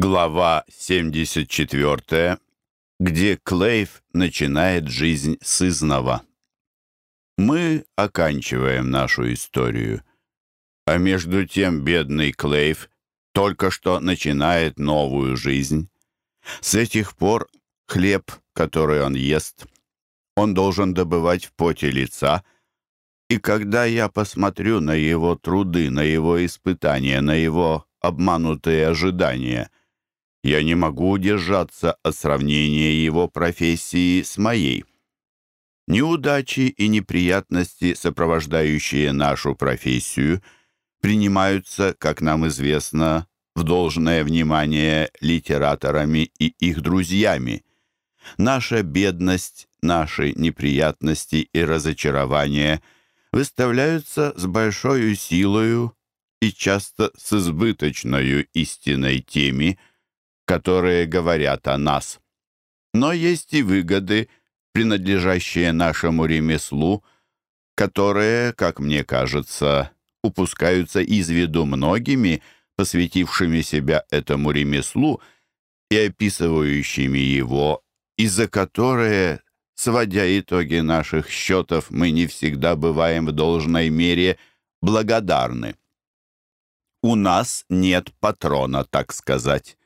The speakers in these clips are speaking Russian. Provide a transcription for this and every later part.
Глава 74, где Клейв начинает жизнь с изнова. Мы оканчиваем нашу историю. А между тем бедный Клейв только что начинает новую жизнь. С этих пор хлеб, который он ест, он должен добывать в поте лица, и когда я посмотрю на его труды, на его испытания, на его обманутые ожидания — я не могу удержаться от сравнения его профессии с моей. Неудачи и неприятности, сопровождающие нашу профессию, принимаются, как нам известно, в должное внимание литераторами и их друзьями. Наша бедность, наши неприятности и разочарования выставляются с большой силою и часто с избыточной истиной теми, которые говорят о нас. Но есть и выгоды, принадлежащие нашему ремеслу, которые, как мне кажется, упускаются из виду многими, посвятившими себя этому ремеслу и описывающими его, и за которые, сводя итоги наших счетов, мы не всегда бываем в должной мере благодарны. У нас нет патрона, так сказать.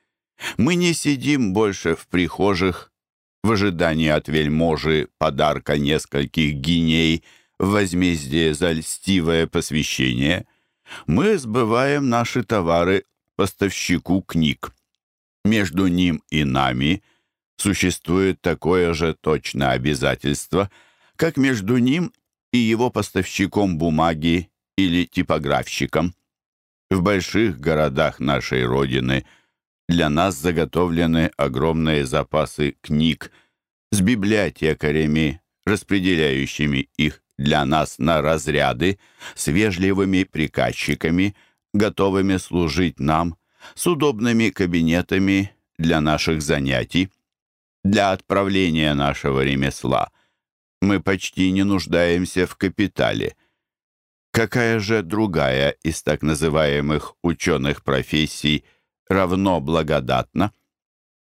Мы не сидим больше в прихожих в ожидании от вельможи подарка нескольких гиней в возмездие за льстивое посвящение. Мы сбываем наши товары поставщику книг. Между ним и нами существует такое же точное обязательство, как между ним и его поставщиком бумаги или типографщиком. В больших городах нашей Родины – для нас заготовлены огромные запасы книг с библиотекарями, распределяющими их для нас на разряды, с вежливыми приказчиками, готовыми служить нам, с удобными кабинетами для наших занятий, для отправления нашего ремесла. Мы почти не нуждаемся в капитале. Какая же другая из так называемых ученых профессий – равно благодатно.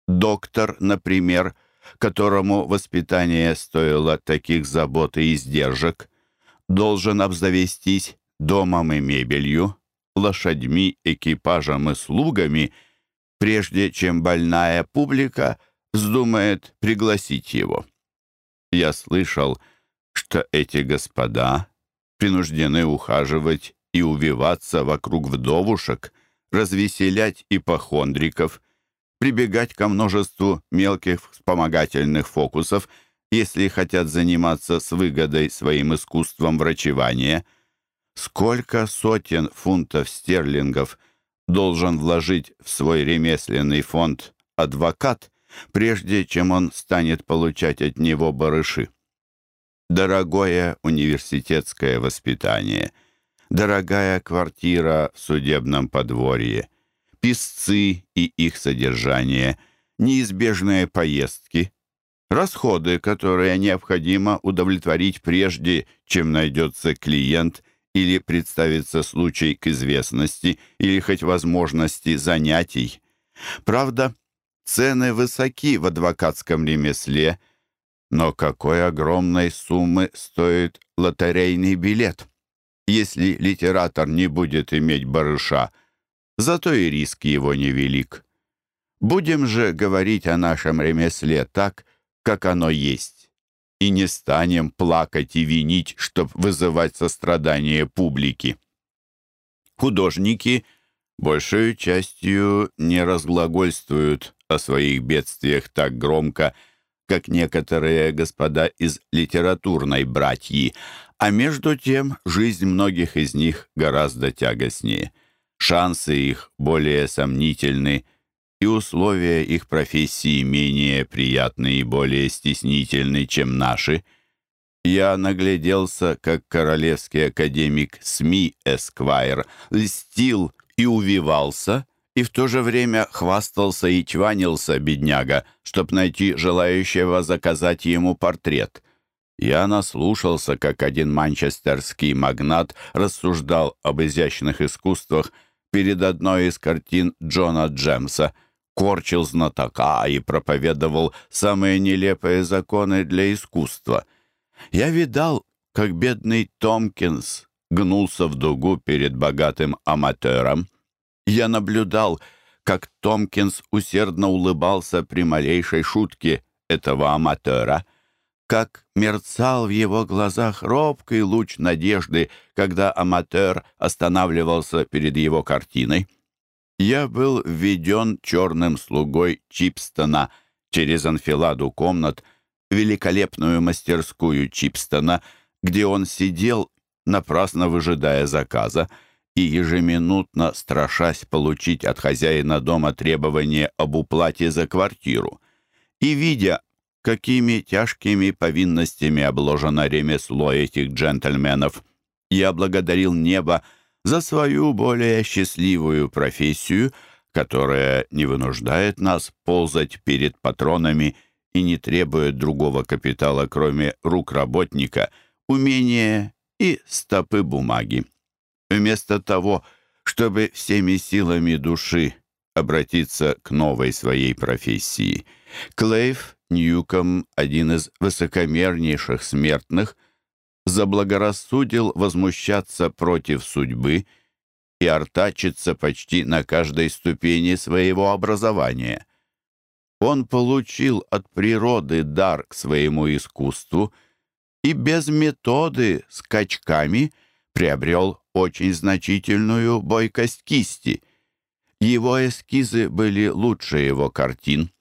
Доктор, например, которому воспитание стоило таких забот и издержек, должен обзавестись домом и мебелью, лошадьми, экипажем и слугами, прежде чем больная публика вздумает пригласить его. Я слышал, что эти господа принуждены ухаживать и увиваться вокруг вдовушек, развеселять ипохондриков, прибегать ко множеству мелких вспомогательных фокусов, если хотят заниматься с выгодой своим искусством врачевания. Сколько сотен фунтов стерлингов должен вложить в свой ремесленный фонд адвокат, прежде чем он станет получать от него барыши? Дорогое университетское воспитание — дорогая квартира в судебном подворье, писцы и их содержание, неизбежные поездки, расходы, которые необходимо удовлетворить прежде, чем найдется клиент или представится случай к известности или хоть возможности занятий. Правда, цены высоки в адвокатском ремесле, но какой огромной суммы стоит лотерейный билет? Если литератор не будет иметь барыша, зато и риск его невелик. Будем же говорить о нашем ремесле так, как оно есть, и не станем плакать и винить, чтоб вызывать сострадание публики. Художники большей частью не разглагольствуют о своих бедствиях так громко, как некоторые господа из литературной братьи, а между тем жизнь многих из них гораздо тягостнее. Шансы их более сомнительны, и условия их профессии менее приятны и более стеснительны, чем наши. Я нагляделся, как королевский академик СМИ Эсквайр льстил и увивался, и в то же время хвастался и чванился, бедняга, чтоб найти желающего заказать ему портрет — я наслушался, как один манчестерский магнат рассуждал об изящных искусствах перед одной из картин Джона Джемса. корчил знатока и проповедовал самые нелепые законы для искусства. Я видал, как бедный Томкинс гнулся в дугу перед богатым аматором. Я наблюдал, как Томкинс усердно улыбался при малейшей шутке этого аматора, как мерцал в его глазах робкий луч надежды, когда аматор останавливался перед его картиной. Я был введен черным слугой Чипстона через анфиладу комнат, великолепную мастерскую Чипстона, где он сидел, напрасно выжидая заказа, и ежеминутно страшась получить от хозяина дома требование об уплате за квартиру. И видя, какими тяжкими повинностями обложено ремесло этих джентльменов, я благодарил небо за свою более счастливую профессию, которая не вынуждает нас ползать перед патронами и не требует другого капитала, кроме рук работника, умения и стопы бумаги. Вместо того, чтобы всеми силами души обратиться к новой своей профессии, Клейв Ньюком, один из высокомернейших смертных, заблагорассудил возмущаться против судьбы и артачиться почти на каждой ступени своего образования. Он получил от природы дар к своему искусству и без методы скачками приобрел очень значительную бойкость кисти. Его эскизы были лучше его картин.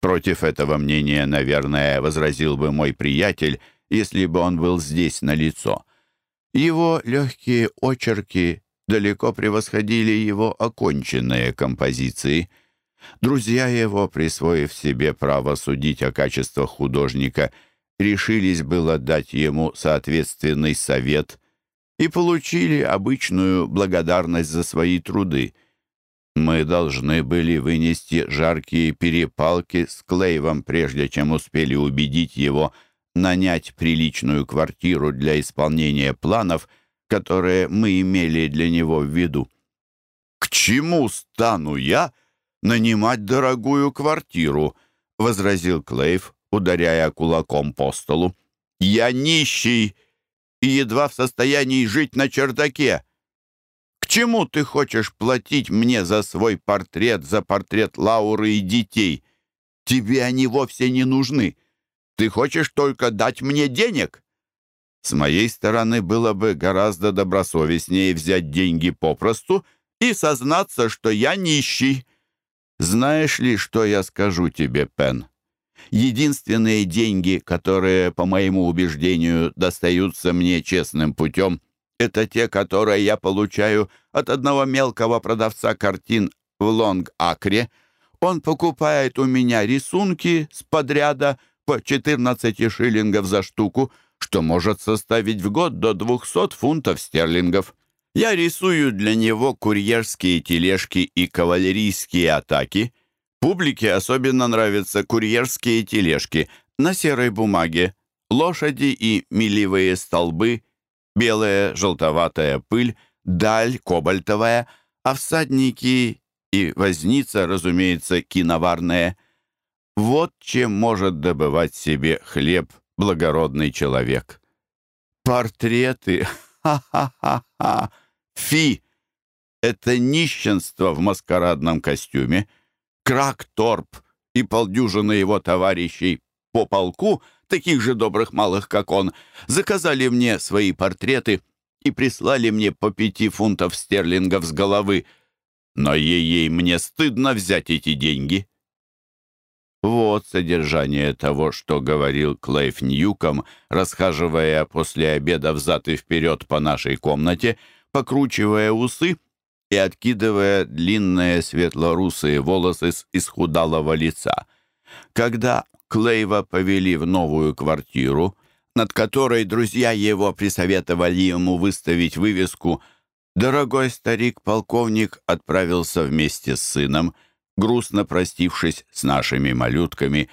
Против этого мнения, наверное, возразил бы мой приятель, если бы он был здесь на лицо. Его легкие очерки далеко превосходили его оконченные композиции. Друзья его, присвоив себе право судить о качествах художника, решились было дать ему соответственный совет и получили обычную благодарность за свои труды — мы должны были вынести жаркие перепалки с Клейвом, прежде чем успели убедить его нанять приличную квартиру для исполнения планов, которые мы имели для него в виду. «К чему стану я нанимать дорогую квартиру?» — возразил Клейв, ударяя кулаком по столу. «Я нищий и едва в состоянии жить на чердаке чему ты хочешь платить мне за свой портрет, за портрет Лауры и детей? Тебе они вовсе не нужны. Ты хочешь только дать мне денег?» С моей стороны было бы гораздо добросовестнее взять деньги попросту и сознаться, что я нищий. Знаешь ли, что я скажу тебе, Пен? Единственные деньги, которые, по моему убеждению, достаются мне честным путем, это те, которые я получаю от одного мелкого продавца картин в Лонг-Акре. Он покупает у меня рисунки с подряда по 14 шиллингов за штуку, что может составить в год до 200 фунтов стерлингов. Я рисую для него курьерские тележки и кавалерийские атаки. Публике особенно нравятся курьерские тележки на серой бумаге, лошади и милевые столбы — белая желтоватая пыль, даль кобальтовая, а всадники и возница, разумеется, киноварная. Вот чем может добывать себе хлеб благородный человек. Портреты, ха-ха-ха-ха, фи! Это нищенство в маскарадном костюме. Крак-торп и полдюжины его товарищей по полку — таких же добрых малых, как он, заказали мне свои портреты и прислали мне по пяти фунтов стерлингов с головы. Но ей-ей мне стыдно взять эти деньги. Вот содержание того, что говорил Клейф Ньюком, расхаживая после обеда взад и вперед по нашей комнате, покручивая усы и откидывая длинные светлорусые волосы с исхудалого лица. Когда Клейва повели в новую квартиру, над которой друзья его присоветовали ему выставить вывеску «Дорогой старик-полковник» отправился вместе с сыном, грустно простившись с нашими малютками,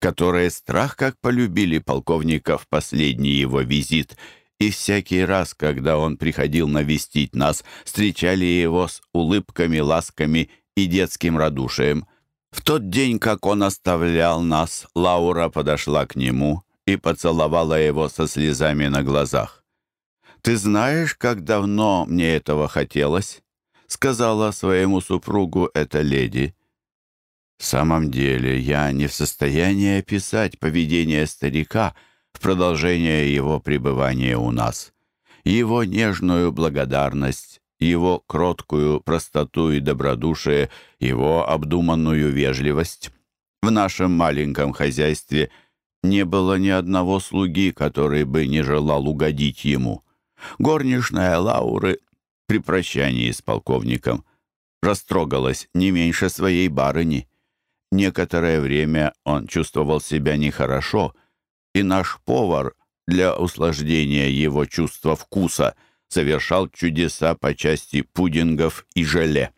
которые страх как полюбили полковника в последний его визит, и всякий раз, когда он приходил навестить нас, встречали его с улыбками, ласками и детским радушием. В тот день, как он оставлял нас, Лаура подошла к нему и поцеловала его со слезами на глазах. «Ты знаешь, как давно мне этого хотелось?» — сказала своему супругу эта леди. В самом деле, я не в состоянии описать поведение старика в продолжение его пребывания у нас, его нежную благодарность, его кроткую простоту и добродушие, его обдуманную вежливость. В нашем маленьком хозяйстве не было ни одного слуги, который бы не желал угодить ему. Горничная Лауры при прощании с полковником растрогалась не меньше своей барыни. Некоторое время он чувствовал себя нехорошо, и наш повар для услаждения его чувства вкуса совершал чудеса по части пудингов и желе.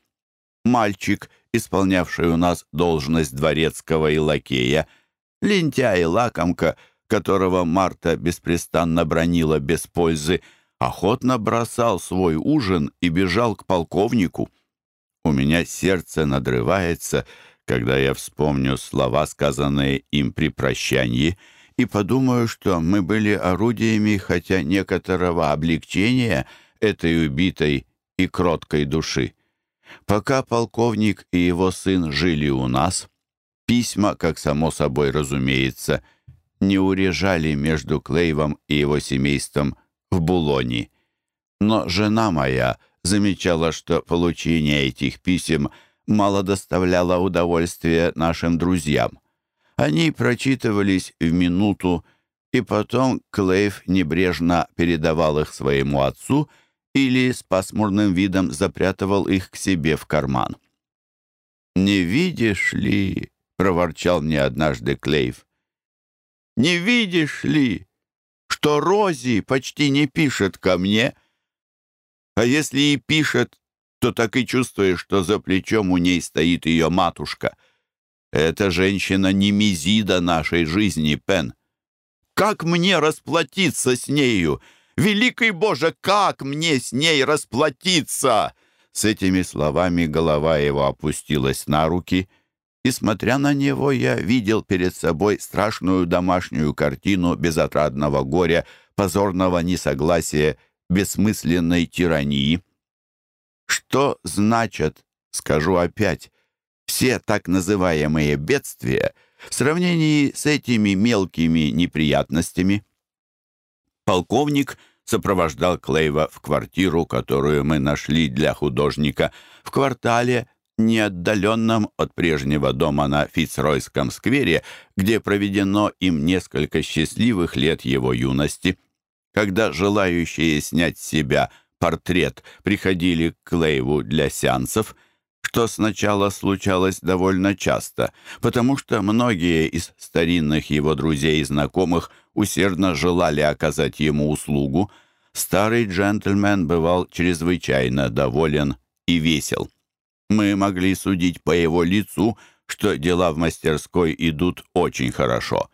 Мальчик, исполнявший у нас должность дворецкого и лакея, лентяй и лакомка, которого Марта беспрестанно бронила без пользы, охотно бросал свой ужин и бежал к полковнику. У меня сердце надрывается — когда я вспомню слова, сказанные им при прощании, и подумаю, что мы были орудиями хотя некоторого облегчения этой убитой и кроткой души. Пока полковник и его сын жили у нас, письма, как само собой разумеется, не урежали между Клейвом и его семейством в Булоне. Но жена моя замечала, что получение этих писем – мало доставляло удовольствия нашим друзьям. Они прочитывались в минуту, и потом Клейв небрежно передавал их своему отцу или с пасмурным видом запрятывал их к себе в карман. «Не видишь ли?» — проворчал мне однажды Клейв. «Не видишь ли, что Рози почти не пишет ко мне? А если и пишет, то так и чувствуешь, что за плечом у ней стоит ее матушка. Эта женщина не мизида нашей жизни, Пен. Как мне расплатиться с нею? Великий Боже, как мне с ней расплатиться?» С этими словами голова его опустилась на руки, и, смотря на него, я видел перед собой страшную домашнюю картину безотрадного горя, позорного несогласия, бессмысленной тирании. Что значат, скажу опять, все так называемые бедствия в сравнении с этими мелкими неприятностями? Полковник сопровождал Клейва в квартиру, которую мы нашли для художника, в квартале, не отдаленном от прежнего дома на Фицройском сквере, где проведено им несколько счастливых лет его юности. Когда желающие снять с себя – портрет приходили к Клейву для сеансов, что сначала случалось довольно часто, потому что многие из старинных его друзей и знакомых усердно желали оказать ему услугу, старый джентльмен бывал чрезвычайно доволен и весел. Мы могли судить по его лицу, что дела в мастерской идут очень хорошо.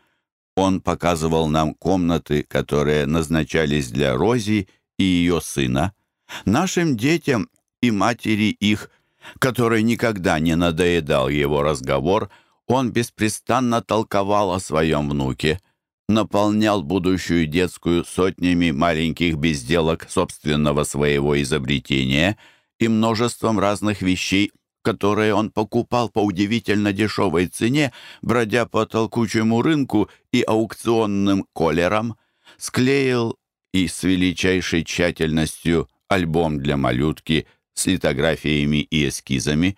Он показывал нам комнаты, которые назначались для Рози и ее сына, Нашим детям и матери их, которой никогда не надоедал его разговор, он беспрестанно толковал о своем внуке, наполнял будущую детскую сотнями маленьких безделок собственного своего изобретения и множеством разных вещей, которые он покупал по удивительно дешевой цене, бродя по толкучему рынку и аукционным колерам, склеил и с величайшей тщательностью альбом для малютки с литографиями и эскизами.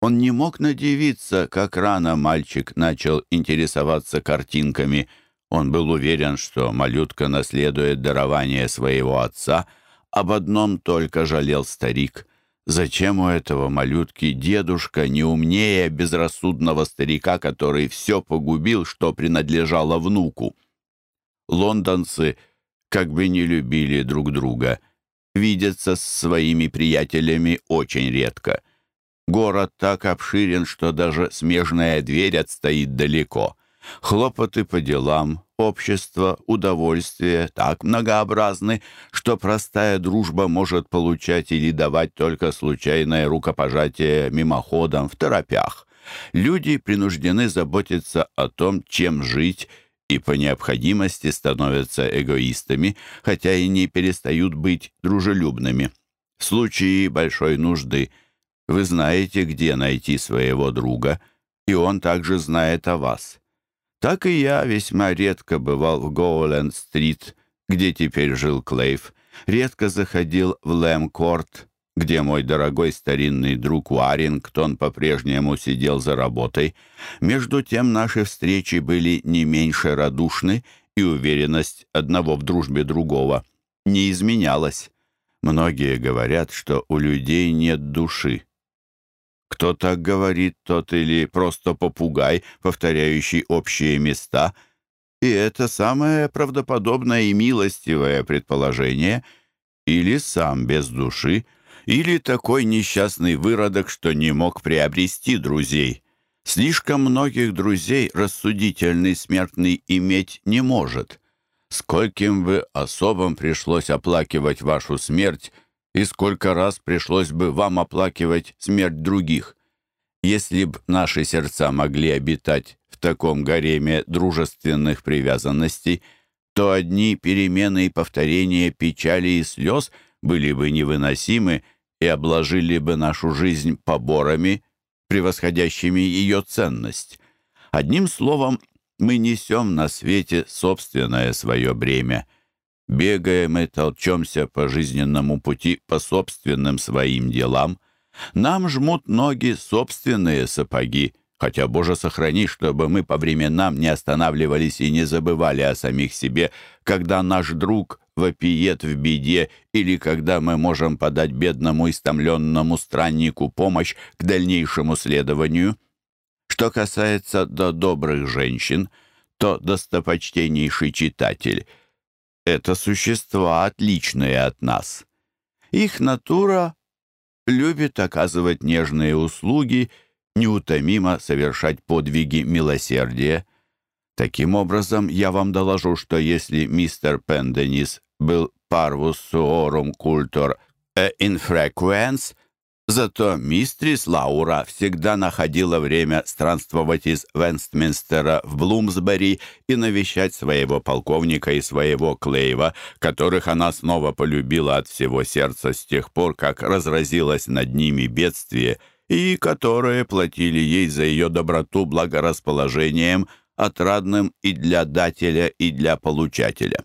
Он не мог надевиться, как рано мальчик начал интересоваться картинками. Он был уверен, что малютка наследует дарование своего отца. Об одном только жалел старик. Зачем у этого малютки дедушка не умнее безрассудного старика, который все погубил, что принадлежало внуку? Лондонцы как бы не любили друг друга — видятся с своими приятелями очень редко. Город так обширен, что даже смежная дверь отстоит далеко. Хлопоты по делам, общество, удовольствие так многообразны, что простая дружба может получать или давать только случайное рукопожатие мимоходом в торопях. люди принуждены заботиться о том, чем жить, и по необходимости становятся эгоистами, хотя и не перестают быть дружелюбными. В случае большой нужды вы знаете, где найти своего друга, и он также знает о вас. Так и я весьма редко бывал в Гоуленд-стрит, где теперь жил Клейв, редко заходил в Лэмкорт, где мой дорогой старинный друг Уарингтон по-прежнему сидел за работой. Между тем наши встречи были не меньше радушны, и уверенность одного в дружбе другого не изменялась. Многие говорят, что у людей нет души. Кто так говорит, тот или просто попугай, повторяющий общие места. И это самое правдоподобное и милостивое предположение, или сам без души, или такой несчастный выродок, что не мог приобрести друзей. Слишком многих друзей рассудительный смертный иметь не может. Скольким бы особам пришлось оплакивать вашу смерть, и сколько раз пришлось бы вам оплакивать смерть других. Если б наши сердца могли обитать в таком гареме дружественных привязанностей, то одни перемены и повторения печали и слез были бы невыносимы и обложили бы нашу жизнь поборами, превосходящими ее ценность. Одним словом, мы несем на свете собственное свое бремя. Бегаем и толчемся по жизненному пути по собственным своим делам. Нам жмут ноги собственные сапоги, хотя, Боже, сохрани, чтобы мы по временам не останавливались и не забывали о самих себе, когда наш друг вопиет в беде или когда мы можем подать бедному истомленному страннику помощь к дальнейшему следованию. Что касается до добрых женщин, то достопочтеннейший читатель — это существа, отличные от нас. Их натура любит оказывать нежные услуги, неутомимо совершать подвиги милосердия. Таким образом, я вам доложу, что если мистер Пенденис был parvus suorum cultor e infrequens, зато мистрис Лаура всегда находила время странствовать из Вестминстера в Блумсбери и навещать своего полковника и своего Клейва, которых она снова полюбила от всего сердца с тех пор, как разразилось над ними бедствие, и которые платили ей за ее доброту благорасположением, отрадным и для дателя, и для получателя.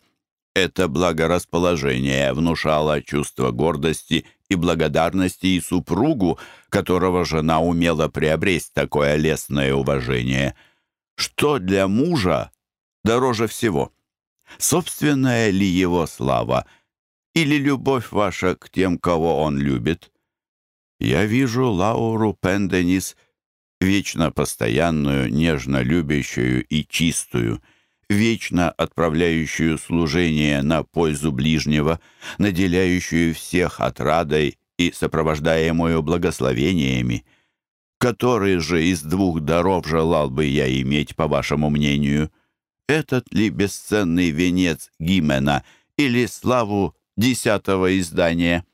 Это благорасположение внушало чувство гордости и благодарности и супругу, которого жена умела приобрести такое лестное уважение. Что для мужа дороже всего? Собственная ли его слава или любовь ваша к тем, кого он любит? Я вижу Лауру Пенденис, вечно постоянную, нежно любящую и чистую — вечно отправляющую служение на пользу ближнего, наделяющую всех отрадой и сопровождаемую благословениями. Который же из двух даров желал бы я иметь, по вашему мнению? Этот ли бесценный венец Гимена или славу десятого издания?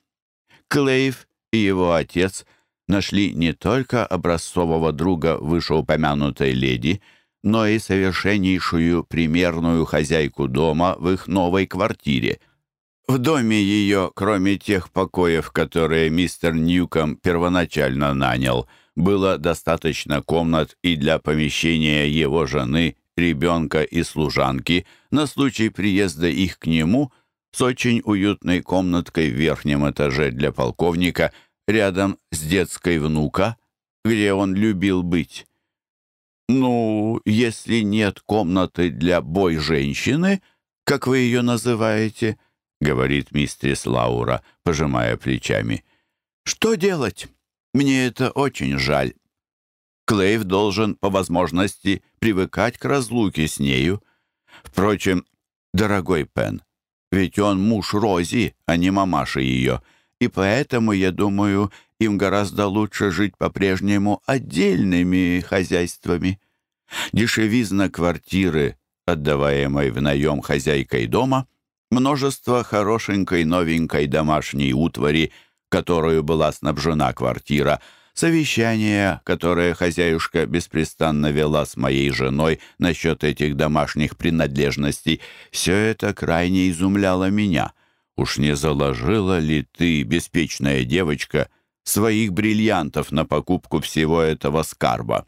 Клейв и его отец нашли не только образцового друга вышеупомянутой леди — но и совершеннейшую примерную хозяйку дома в их новой квартире. В доме ее, кроме тех покоев, которые мистер Ньюком первоначально нанял, было достаточно комнат и для помещения его жены, ребенка и служанки на случай приезда их к нему с очень уютной комнаткой в верхнем этаже для полковника рядом с детской внука, где он любил быть. «Ну, если нет комнаты для бой-женщины, как вы ее называете», — говорит мистерис Лаура, пожимая плечами. «Что делать? Мне это очень жаль. Клейв должен по возможности привыкать к разлуке с нею. Впрочем, дорогой Пен, ведь он муж Рози, а не мамаша ее, и поэтому, я думаю, им гораздо лучше жить по-прежнему отдельными хозяйствами. Дешевизна квартиры, отдаваемой в наем хозяйкой дома, множество хорошенькой новенькой домашней утвари, которую была снабжена квартира, совещание, которое хозяюшка беспрестанно вела с моей женой насчет этих домашних принадлежностей, все это крайне изумляло меня. Уж не заложила ли ты, беспечная девочка, своих бриллиантов на покупку всего этого скарба?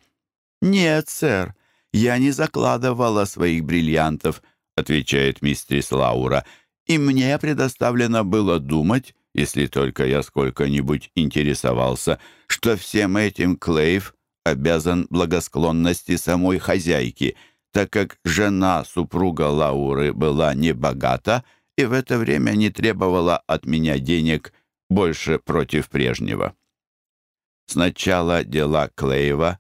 «Нет, сэр, я не закладывала своих бриллиантов», — отвечает мистерис Лаура, «и мне предоставлено было думать, если только я сколько-нибудь интересовался, что всем этим Клейв обязан благосклонности самой хозяйки, так как жена супруга Лауры была небогата и в это время не требовала от меня денег больше против прежнего. Сначала дела Клейва,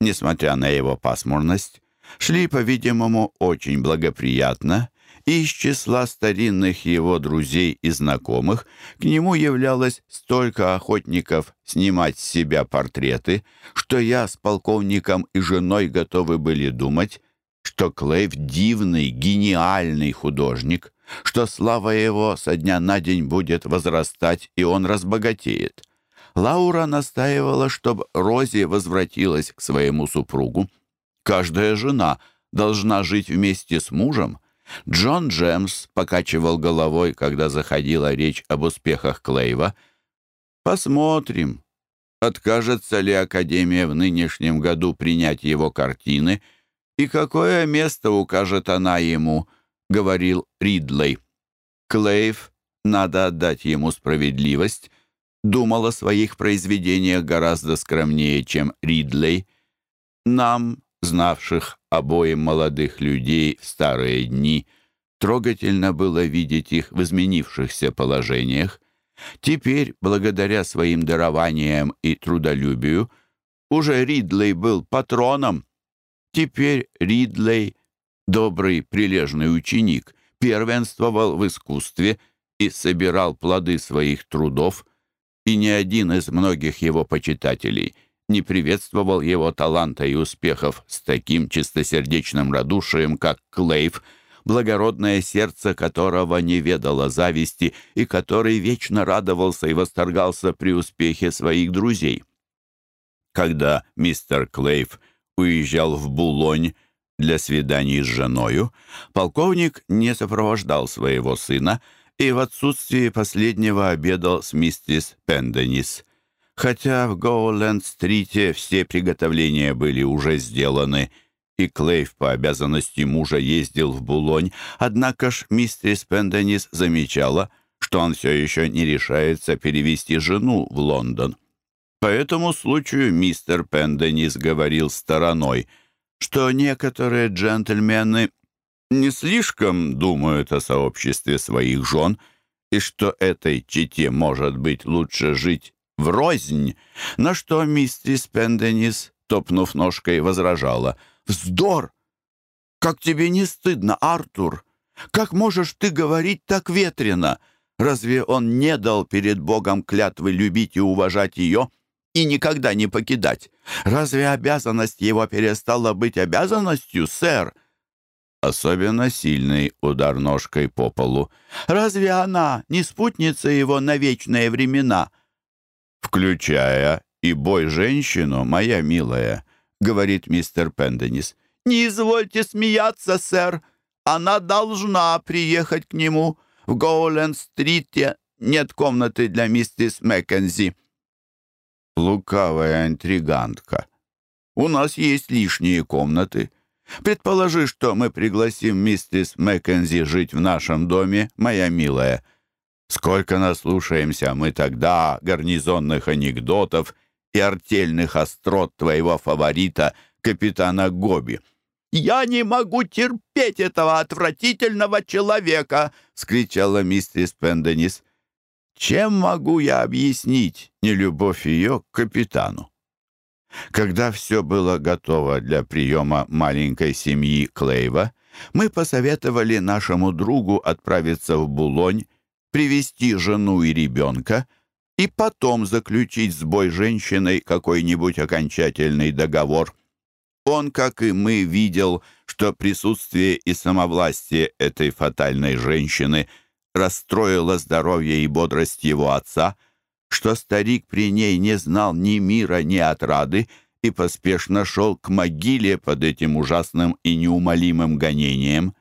несмотря на его пасмурность, шли, по-видимому, очень благоприятно, и из числа старинных его друзей и знакомых к нему являлось столько охотников снимать с себя портреты, что я с полковником и женой готовы были думать, что Клейв дивный, гениальный художник, что слава его со дня на день будет возрастать, и он разбогатеет. Лаура настаивала, чтобы Рози возвратилась к своему супругу. Каждая жена должна жить вместе с мужем, Джон Джемс покачивал головой, когда заходила речь об успехах Клейва. «Посмотрим, откажется ли Академия в нынешнем году принять его картины и какое место укажет она ему», — говорил Ридлей. Клейв, надо отдать ему справедливость, думал о своих произведениях гораздо скромнее, чем Ридлей. Нам, знавших обоим молодых людей в старые дни. Трогательно было видеть их в изменившихся положениях. Теперь, благодаря своим дарованиям и трудолюбию, уже Ридлей был патроном. Теперь Ридлей, добрый, прилежный ученик, первенствовал в искусстве и собирал плоды своих трудов, и ни один из многих его почитателей не приветствовал его таланта и успехов с таким чистосердечным радушием, как Клейв, благородное сердце которого не ведало зависти и который вечно радовался и восторгался при успехе своих друзей. Когда мистер Клейв уезжал в Булонь для свиданий с женою, полковник не сопровождал своего сына и в отсутствии последнего обедал с миссис Пенденис – Хотя в Гоуленд-стрите все приготовления были уже сделаны, и Клейв по обязанности мужа ездил в Булонь, однако ж мистерис Пенденис замечала, что он все еще не решается перевести жену в Лондон. По этому случаю мистер Пенденис говорил стороной, что некоторые джентльмены не слишком думают о сообществе своих жен, и что этой чете может быть лучше жить врознь, на что миссис Пенденис, топнув ножкой, возражала. «Вздор! Как тебе не стыдно, Артур? Как можешь ты говорить так ветрено? Разве он не дал перед Богом клятвы любить и уважать ее?» И никогда не покидать. Разве обязанность его перестала быть обязанностью, сэр?» Особенно сильный удар ножкой по полу. «Разве она не спутница его на вечные времена?» «Включая и бой-женщину, моя милая», — говорит мистер Пенденис. «Не извольте смеяться, сэр. Она должна приехать к нему. В Гоуленд-стрите нет комнаты для миссис Маккензи». «Лукавая интригантка. У нас есть лишние комнаты. Предположи, что мы пригласим миссис Маккензи жить в нашем доме, моя милая». Сколько наслушаемся мы тогда гарнизонных анекдотов и артельных острот твоего фаворита, капитана Гоби. «Я не могу терпеть этого отвратительного человека!» — скричала миссис Пенденис. «Чем могу я объяснить нелюбовь ее к капитану?» Когда все было готово для приема маленькой семьи Клейва, мы посоветовали нашему другу отправиться в Булонь привести жену и ребенка и потом заключить с бой женщиной какой-нибудь окончательный договор. Он, как и мы, видел, что присутствие и самовластие этой фатальной женщины расстроило здоровье и бодрость его отца, что старик при ней не знал ни мира, ни отрады и поспешно шел к могиле под этим ужасным и неумолимым гонением.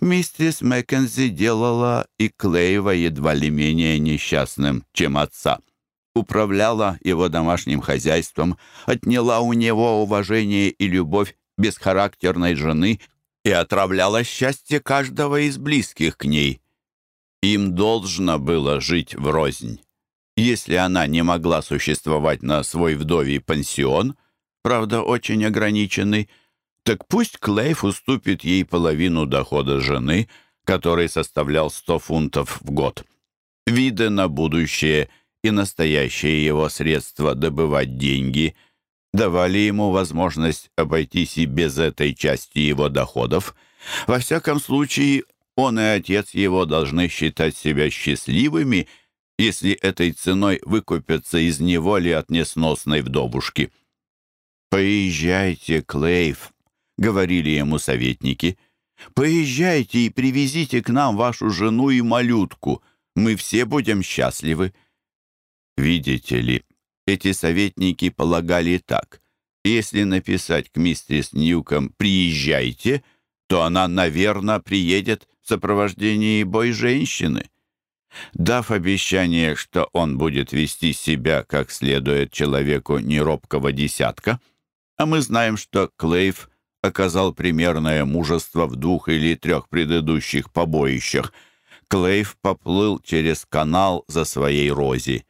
Миссис Маккензи делала и Клейва едва ли менее несчастным, чем отца. Управляла его домашним хозяйством, отняла у него уважение и любовь бесхарактерной жены и отравляла счастье каждого из близких к ней. Им должно было жить врознь. Если она не могла существовать на свой вдовий пансион, правда, очень ограниченный, так пусть Клейф уступит ей половину дохода жены, который составлял 100 фунтов в год. Виды на будущее и настоящие его средства добывать деньги давали ему возможность обойтись и без этой части его доходов. Во всяком случае, он и отец его должны считать себя счастливыми, если этой ценой выкупятся из неволи от несносной вдовушки. «Поезжайте, Клейв», — говорили ему советники, — «поезжайте и привезите к нам вашу жену и малютку. Мы все будем счастливы». Видите ли, эти советники полагали так. Если написать к мистерс Ньюком «приезжайте», то она, наверное, приедет сопровождении бой-женщины. Дав обещание, что он будет вести себя как следует человеку неробкого десятка, а мы знаем, что Клейв оказал примерное мужество в двух или трех предыдущих побоищах, Клейв поплыл через канал за своей Рози.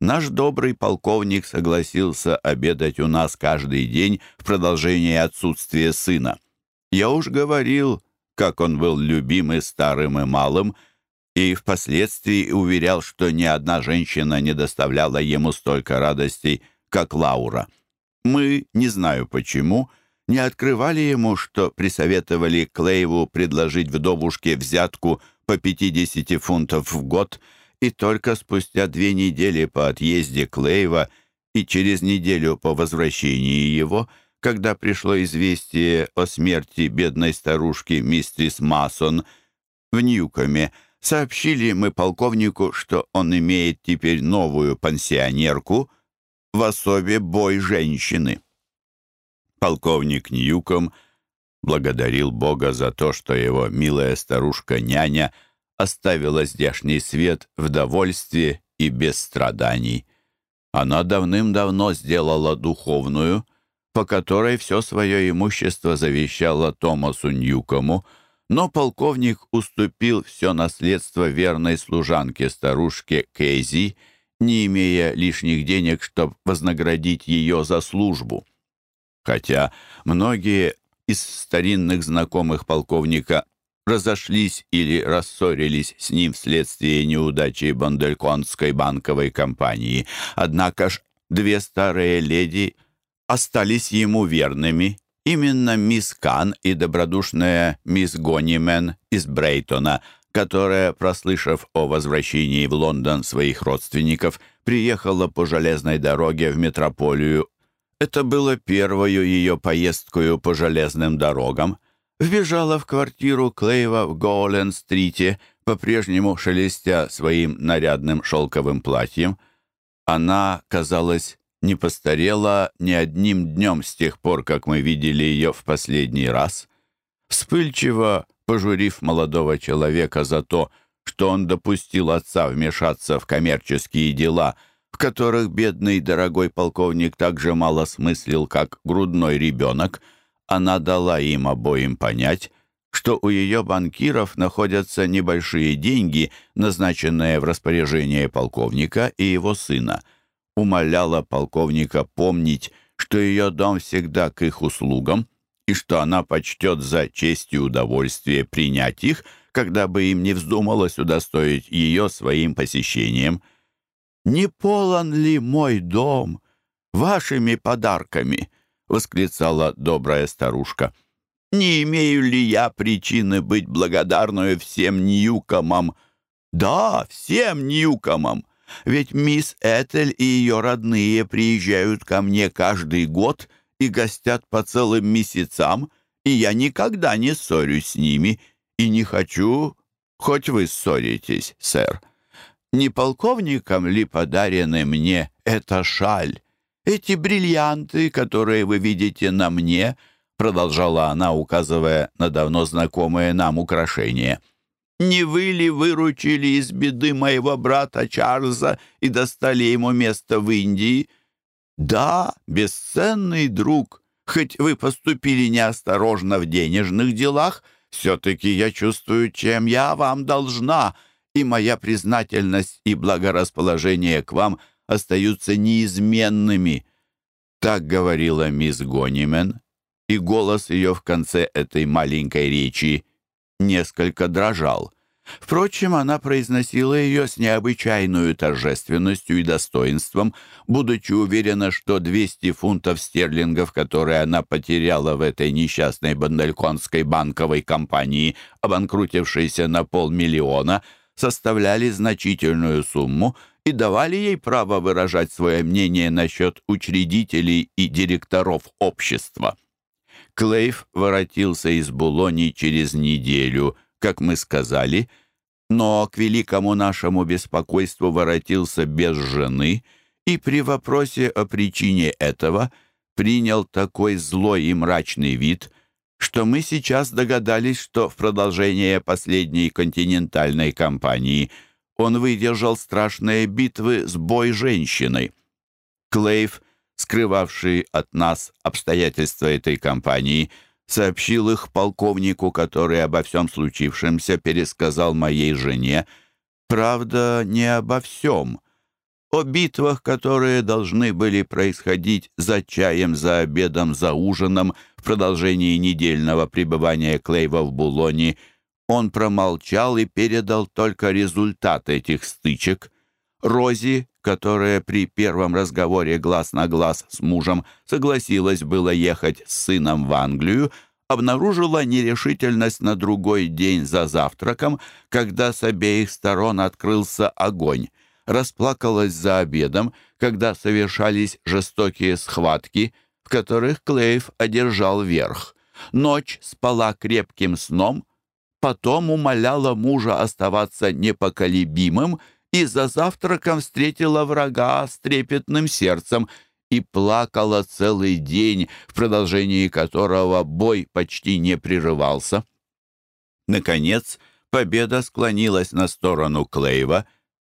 Наш добрый полковник согласился обедать у нас каждый день в продолжение отсутствия сына. Я уж говорил, как он был любим и старым, и малым, и впоследствии уверял, что ни одна женщина не доставляла ему столько радостей, как Лаура. Мы, не знаю почему, не открывали ему, что присоветовали Клейву предложить вдовушке взятку по 50 фунтов в год, и только спустя две недели по отъезде Клейва и через неделю по возвращении его – когда пришло известие о смерти бедной старушки мистерис Масон в Ньюкоме, сообщили мы полковнику, что он имеет теперь новую пансионерку в особе бой женщины. Полковник Ньюком благодарил Бога за то, что его милая старушка-няня оставила здешний свет в довольстве и без страданий. Она давным-давно сделала духовную — по которой все свое имущество завещало Томасу Ньюкому, но полковник уступил все наследство верной служанке-старушке Кейзи, не имея лишних денег, чтобы вознаградить ее за службу. Хотя многие из старинных знакомых полковника разошлись или рассорились с ним вследствие неудачи Бандельконской банковой компании, однако ж две старые леди – остались ему верными. Именно мисс Кан и добродушная мисс Гонимен из Брейтона, которая, прослышав о возвращении в Лондон своих родственников, приехала по железной дороге в метрополию. Это было первую ее поездкою по железным дорогам. Вбежала в квартиру Клейва в Гоулен-стрите, по-прежнему шелестя своим нарядным шелковым платьем. Она, казалось, не постарела ни одним днем с тех пор, как мы видели ее в последний раз. Вспыльчиво пожурив молодого человека за то, что он допустил отца вмешаться в коммерческие дела, в которых бедный дорогой полковник так же мало смыслил, как грудной ребенок, она дала им обоим понять, что у ее банкиров находятся небольшие деньги, назначенные в распоряжение полковника и его сына — умоляла полковника помнить, что ее дом всегда к их услугам и что она почтет за честь и удовольствие принять их, когда бы им не вздумалось удостоить ее своим посещением. «Не полон ли мой дом вашими подарками?» — восклицала добрая старушка. «Не имею ли я причины быть благодарной всем Ньюкомам?» «Да, всем Ньюкомам! Ведь мисс Этель и ее родные приезжают ко мне каждый год и гостят по целым месяцам, и я никогда не ссорюсь с ними и не хочу, хоть вы ссоритесь, сэр. не полковником ли подарены мне эта шаль? Эти бриллианты, которые вы видите на мне, продолжала она, указывая на давно знакомые нам украшения. Не вы ли выручили из беды моего брата Чарльза и достали ему место в Индии? Да, бесценный друг, хоть вы поступили неосторожно в денежных делах, все-таки я чувствую, чем я вам должна, и моя признательность и благорасположение к вам остаются неизменными». Так говорила мисс Гонимен, и голос ее в конце этой маленькой речи несколько дрожал. Впрочем, она произносила ее с необычайной торжественностью и достоинством, будучи уверена, что 200 фунтов стерлингов, которые она потеряла в этой несчастной бандальконской банковой компании, обанкрутившейся на полмиллиона, составляли значительную сумму и давали ей право выражать свое мнение насчет учредителей и директоров общества. Клейв воротился из Булони через неделю, как мы сказали, но к великому нашему беспокойству воротился без жены и при вопросе о причине этого принял такой злой и мрачный вид, что мы сейчас догадались, что в продолжение последней континентальной кампании он выдержал страшные битвы с бой-женщиной. Клейв, скрывавший от нас обстоятельства этой кампании, сообщил их полковнику, который обо всем случившемся пересказал моей жене. Правда, не обо всем. О битвах, которые должны были происходить за чаем, за обедом, за ужином в продолжении недельного пребывания Клейва в Булоне, он промолчал и передал только результат этих стычек. Рози, которая при первом разговоре глаз на глаз с мужем согласилась было ехать с сыном в Англию, обнаружила нерешительность на другой день за завтраком, когда с обеих сторон открылся огонь. Расплакалась за обедом, когда совершались жестокие схватки, в которых Клейв одержал верх. Ночь спала крепким сном, потом умоляла мужа оставаться непоколебимым и за завтраком встретила врага с трепетным сердцем и плакала целый день, в продолжении которого бой почти не прерывался. Наконец, победа склонилась на сторону Клейва,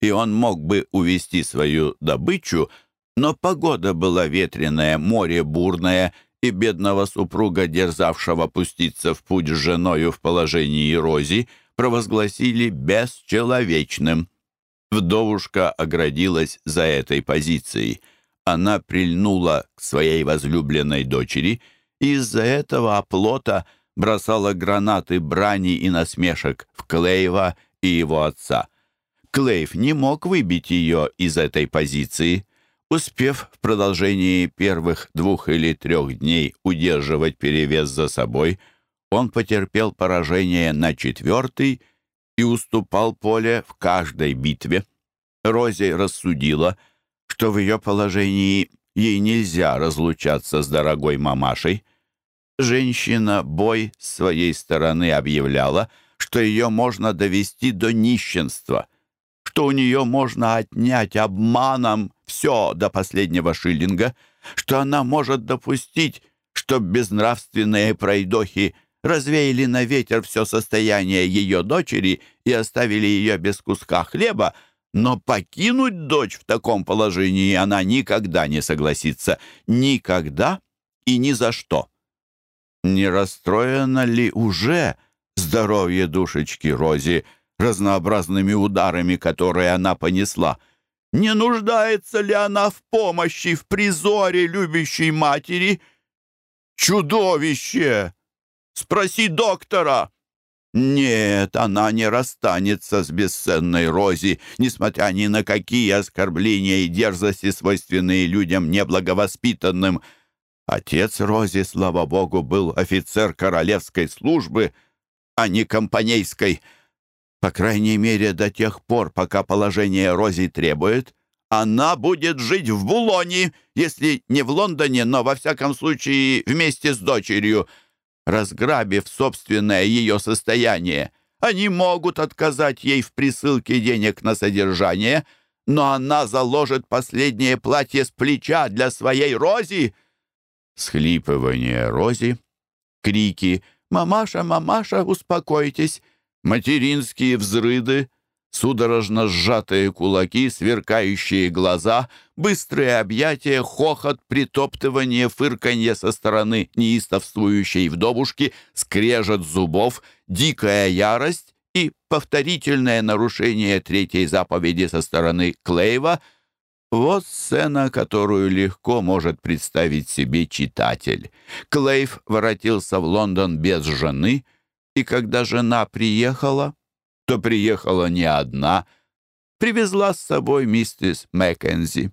и он мог бы увести свою добычу, но погода была ветреная, море бурное, и бедного супруга, дерзавшего пуститься в путь с женою в положении Рози, провозгласили бесчеловечным. Вдовушка оградилась за этой позицией. Она прильнула к своей возлюбленной дочери и из-за этого оплота бросала гранаты брани и насмешек в Клейва и его отца. Клейв не мог выбить ее из этой позиции. Успев в продолжении первых двух или трех дней удерживать перевес за собой, он потерпел поражение на четвертый и уступал поле в каждой битве. Рози рассудила, что в ее положении ей нельзя разлучаться с дорогой мамашей. Женщина-бой с своей стороны объявляла, что ее можно довести до нищенства, что у нее можно отнять обманом все до последнего шиллинга, что она может допустить, что безнравственные пройдохи развеяли на ветер все состояние ее дочери и оставили ее без куска хлеба, но покинуть дочь в таком положении она никогда не согласится. Никогда и ни за что. Не расстроено ли уже здоровье душечки Рози разнообразными ударами, которые она понесла? Не нуждается ли она в помощи, в призоре любящей матери? Чудовище! Спроси доктора!» Нет, она не расстанется с бесценной Рози, несмотря ни на какие оскорбления и дерзости, свойственные людям неблаговоспитанным. Отец Рози, слава богу, был офицер королевской службы, а не компанейской. По крайней мере, до тех пор, пока положение Рози требует, она будет жить в Булоне, если не в Лондоне, но, во всяком случае, вместе с дочерью — разграбив собственное ее состояние. Они могут отказать ей в присылке денег на содержание, но она заложит последнее платье с плеча для своей Рози. Схлипывание Рози, крики «Мамаша, мамаша, успокойтесь!» материнские взрыды, судорожно сжатые кулаки, сверкающие глаза, быстрые объятия, хохот, притоптывание, фырканье со стороны неистовствующей вдовушки, скрежет зубов, дикая ярость и повторительное нарушение третьей заповеди со стороны Клейва — вот сцена, которую легко может представить себе читатель. Клейв воротился в Лондон без жены — и когда жена приехала, то приехала не одна, привезла с собой миссис Маккензи.